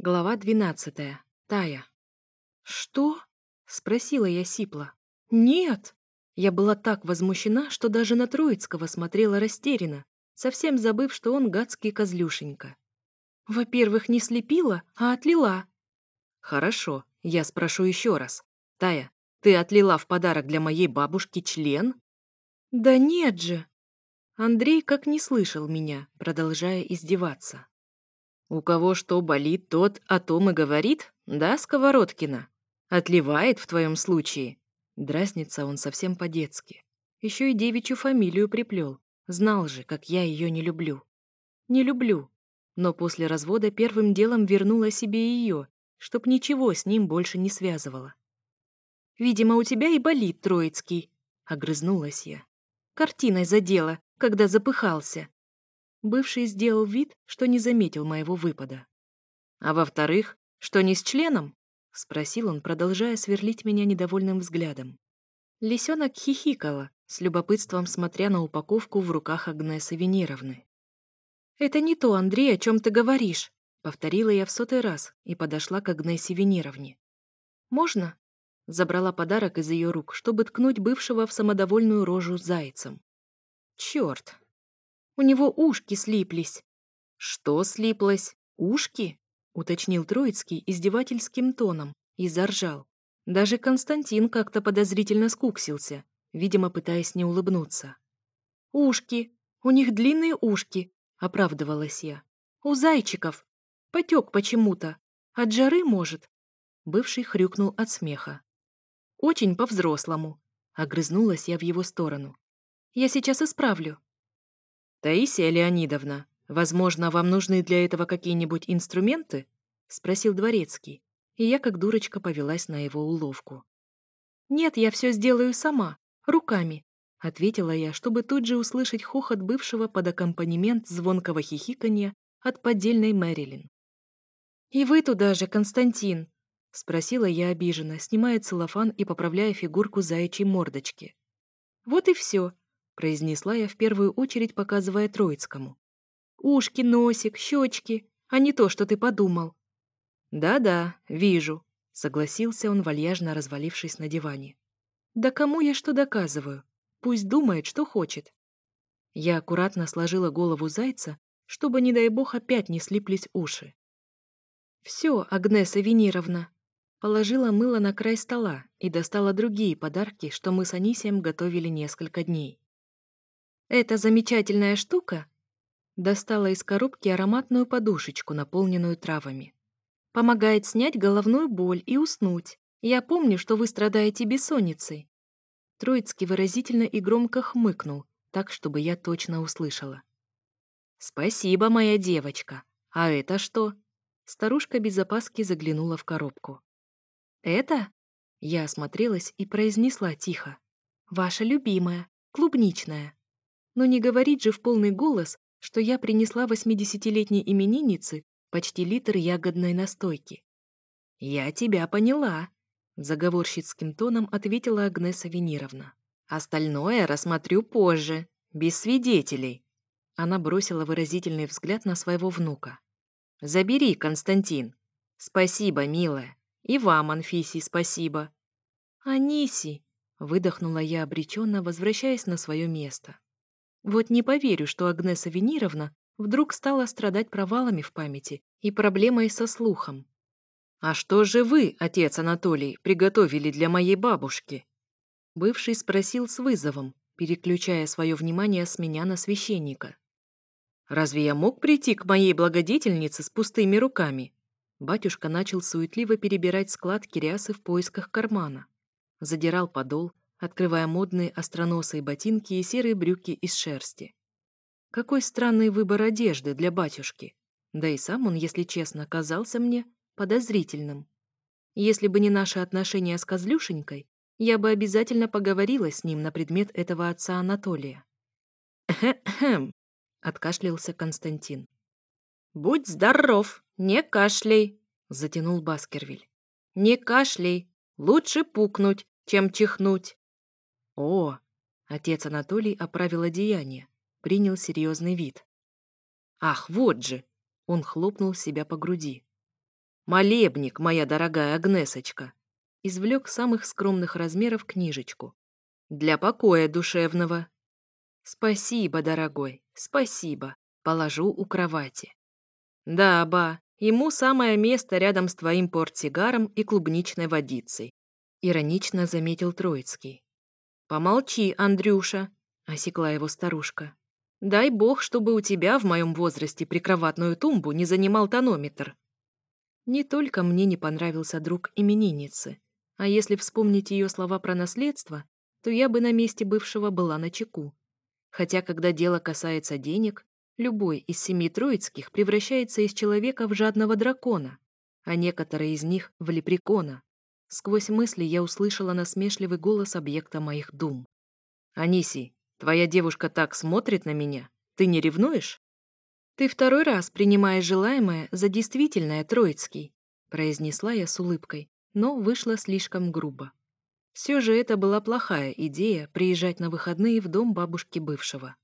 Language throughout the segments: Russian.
Глава 12. Тая. «Что?» — спросила я сипло. «Нет!» Я была так возмущена, что даже на Троицкого смотрела растерянно, совсем забыв, что он гадский козлюшенька. «Во-первых, не слепила, а отлила». «Хорошо, я спрошу еще раз. Тая, ты отлила в подарок для моей бабушки член?» «Да нет же!» Андрей как не слышал меня, продолжая издеваться. У кого что болит, тот о том и говорит, да, Сковородкина? Отливает в твоем случае. Дразнится он совсем по-детски. Еще и девичью фамилию приплел. Знал же, как я ее не люблю. Не люблю. Но после развода первым делом вернула себе ее, чтоб ничего с ним больше не связывало. «Видимо, у тебя и болит Троицкий», — огрызнулась я. «Картиной задела, когда запыхался бывший сделал вид, что не заметил моего выпада. «А во-вторых, что не с членом?» — спросил он, продолжая сверлить меня недовольным взглядом. Лисенок хихикала, с любопытством смотря на упаковку в руках Агнесы Венеровны. «Это не то, Андрей, о чем ты говоришь», — повторила я в сотый раз и подошла к Агнесе Венеровне. «Можно?» — забрала подарок из ее рук, чтобы ткнуть бывшего в самодовольную рожу зайцем. «Черт, у него ушки слиплись». «Что слиплось? Ушки?» — уточнил Троицкий издевательским тоном и заржал. Даже Константин как-то подозрительно скуксился, видимо, пытаясь не улыбнуться. «Ушки! У них длинные ушки!» — оправдывалась я. «У зайчиков! Потек почему-то! От жары, может!» Бывший хрюкнул от смеха. «Очень по-взрослому!» — огрызнулась я в его сторону. «Я сейчас исправлю!» «Таисия Леонидовна, возможно, вам нужны для этого какие-нибудь инструменты?» — спросил Дворецкий, и я как дурочка повелась на его уловку. «Нет, я все сделаю сама, руками», — ответила я, чтобы тут же услышать хохот бывшего под аккомпанемент звонкого хихиканья от поддельной Мэрилин. «И вы туда же, Константин!» — спросила я обиженно, снимая целлофан и поправляя фигурку заячьей мордочки. «Вот и все произнесла я в первую очередь, показывая Троицкому. «Ушки, носик, щечки, а не то, что ты подумал». «Да-да, вижу», — согласился он, вальяжно развалившись на диване. «Да кому я что доказываю? Пусть думает, что хочет». Я аккуратно сложила голову зайца, чтобы, не дай бог, опять не слиплись уши. «Все, Агнеса Венировна!» Положила мыло на край стола и достала другие подарки, что мы с Анисием готовили несколько дней. Эта замечательная штука достала из коробки ароматную подушечку, наполненную травами. Помогает снять головную боль и уснуть. Я помню, что вы страдаете бессонницей. Троицкий выразительно и громко хмыкнул, так, чтобы я точно услышала. «Спасибо, моя девочка. А это что?» Старушка без опаски заглянула в коробку. «Это?» Я осмотрелась и произнесла тихо. «Ваша любимая, клубничная». Но не говорить же в полный голос, что я принесла восьмидесятилетней имениннице почти литр ягодной настойки. «Я тебя поняла», — заговорщицким тоном ответила Агнеса Венеровна. «Остальное рассмотрю позже, без свидетелей». Она бросила выразительный взгляд на своего внука. «Забери, Константин». «Спасибо, милая. И вам, Анфисий, спасибо». «Аниси», — выдохнула я обреченно, возвращаясь на свое место. Вот не поверю, что Агнеса Венировна вдруг стала страдать провалами в памяти и проблемой со слухом. «А что же вы, отец Анатолий, приготовили для моей бабушки?» Бывший спросил с вызовом, переключая свое внимание с меня на священника. «Разве я мог прийти к моей благодетельнице с пустыми руками?» Батюшка начал суетливо перебирать складки рясы в поисках кармана. Задирал подол, открывая модные остроносые ботинки и серые брюки из шерсти. Какой странный выбор одежды для батюшки. Да и сам он, если честно, казался мне подозрительным. Если бы не наши отношения с Козлюшенькой, я бы обязательно поговорила с ним на предмет этого отца Анатолия. «Хм-хм», — откашлялся Константин. «Будь здоров, не кашляй», — затянул Баскервиль. «Не кашляй, лучше пукнуть, чем чихнуть». О, отец Анатолий оправил одеяние, принял серьезный вид. Ах, вот же! Он хлопнул себя по груди. «Молебник, моя дорогая Агнесочка!» Извлек самых скромных размеров книжечку. «Для покоя душевного!» «Спасибо, дорогой, спасибо!» Положу у кровати. «Да, ба, ему самое место рядом с твоим портсигаром и клубничной водицей», иронично заметил Троицкий. «Помолчи, Андрюша», — осекла его старушка. «Дай бог, чтобы у тебя в моем возрасте прикроватную тумбу не занимал тонометр». Не только мне не понравился друг именинницы, а если вспомнить ее слова про наследство, то я бы на месте бывшего была на чеку. Хотя, когда дело касается денег, любой из семи троицких превращается из человека в жадного дракона, а некоторые из них — в лепрекона. Сквозь мысли я услышала насмешливый голос объекта моих дум. «Аниси, твоя девушка так смотрит на меня. Ты не ревнуешь?» «Ты второй раз принимаешь желаемое за действительное, Троицкий», произнесла я с улыбкой, но вышла слишком грубо. Все же это была плохая идея приезжать на выходные в дом бабушки бывшего.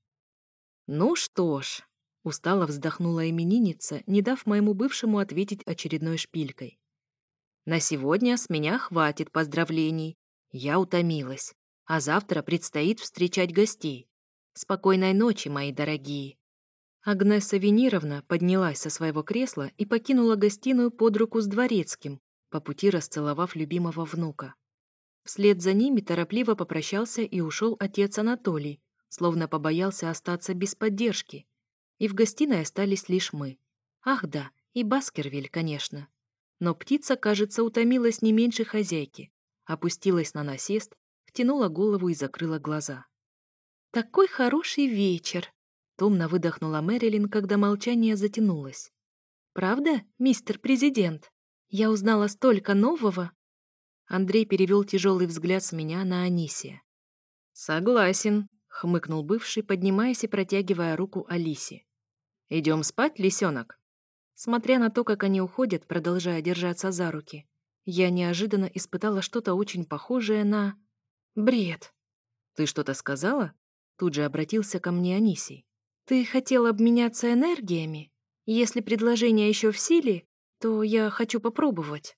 «Ну что ж», — устало вздохнула именинница, не дав моему бывшему ответить очередной шпилькой. На сегодня с меня хватит поздравлений. Я утомилась. А завтра предстоит встречать гостей. Спокойной ночи, мои дорогие. Агнеса Венировна поднялась со своего кресла и покинула гостиную под руку с дворецким, по пути расцеловав любимого внука. Вслед за ними торопливо попрощался и ушел отец Анатолий, словно побоялся остаться без поддержки. И в гостиной остались лишь мы. Ах да, и Баскервиль, конечно. Но птица, кажется, утомилась не меньше хозяйки, опустилась на насест, втянула голову и закрыла глаза. «Такой хороший вечер!» — томно выдохнула Мэрилин, когда молчание затянулось. «Правда, мистер президент? Я узнала столько нового!» Андрей перевел тяжелый взгляд с меня на Анисия. «Согласен», — хмыкнул бывший, поднимаясь и протягивая руку Алисе. «Идем спать, лисенок?» Смотря на то, как они уходят, продолжая держаться за руки, я неожиданно испытала что-то очень похожее на... Бред. «Ты что-то сказала?» Тут же обратился ко мне Анисий. «Ты хотел обменяться энергиями? Если предложение еще в силе, то я хочу попробовать».